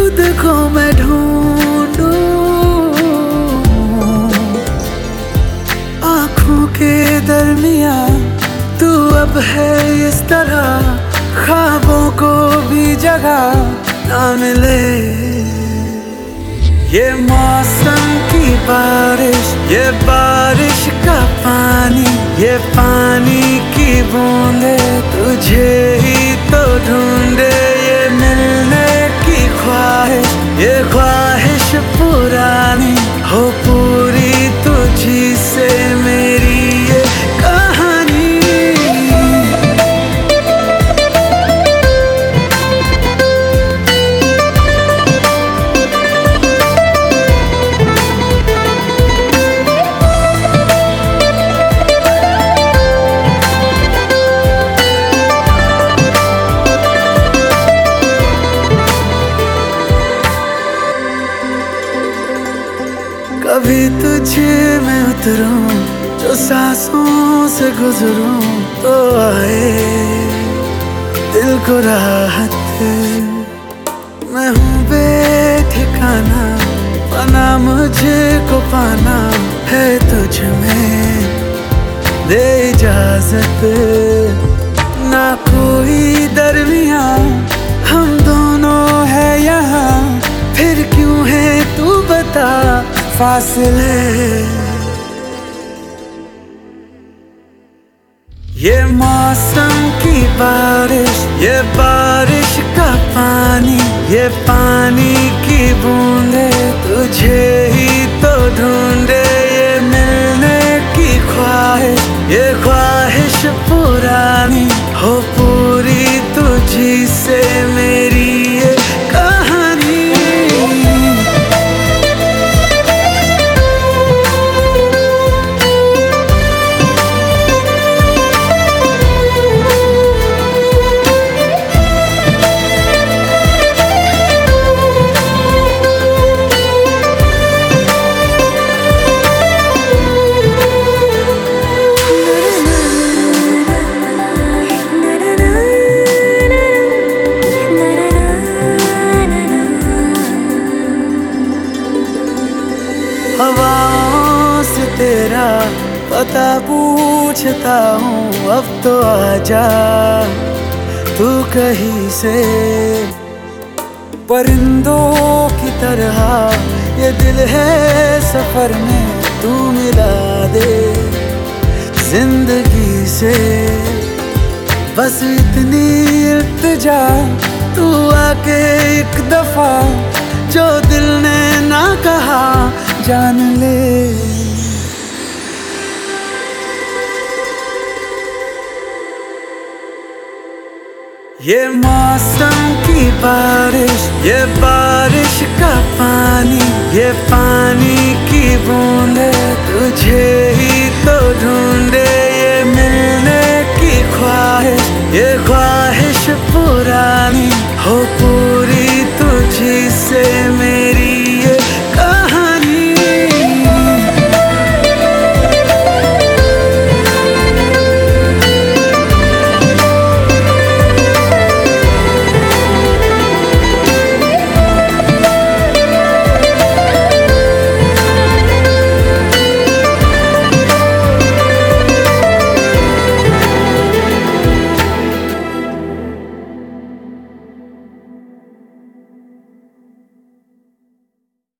खुद को मैं ढूंढू। आँखों के दरमिया, तू अब है इस तरह। ख्वाबों को भी जगा ना मिले ये मौसम की बारिश, ये बारिश का पानी, ये पानी की बूंदे, तुझे ही तो ढूंढ कभी तुझे मैं उतरूं, जो सांसों से गुजरूं तो आए। दिल को राहत मैं हूँ बेठिकाना पाना मुझे को पाना है तुझ में। दे इजाज़त, ना कोई फासले। ये मौसम की बारिश, ये बारिश का पानी, ये पानी की बूंदे, तुझे ही तो ढूंढे ये मिलने की ख्वाहिश, ये ख्वाहिश पुरानी, हो पता पूछता हूँ, अब तो आजा तू कहीं से। परिंदों की तरह ये दिल है सफ़र में, तू मिला दे ज़िंदगी से। बस इतनी इल्तिजा, तू आके एक दफ़ा, जो दिल ने ना कहा, जान ले। ये मौसम की बारिश, ये बारिश का पानी, ये पानी की बूंदे, तुझे ही तो ढूंढे, ये मिलने की ख्वाहिश, ये ख्वाहिश पुरानी हो पूरी तुझी से मेरी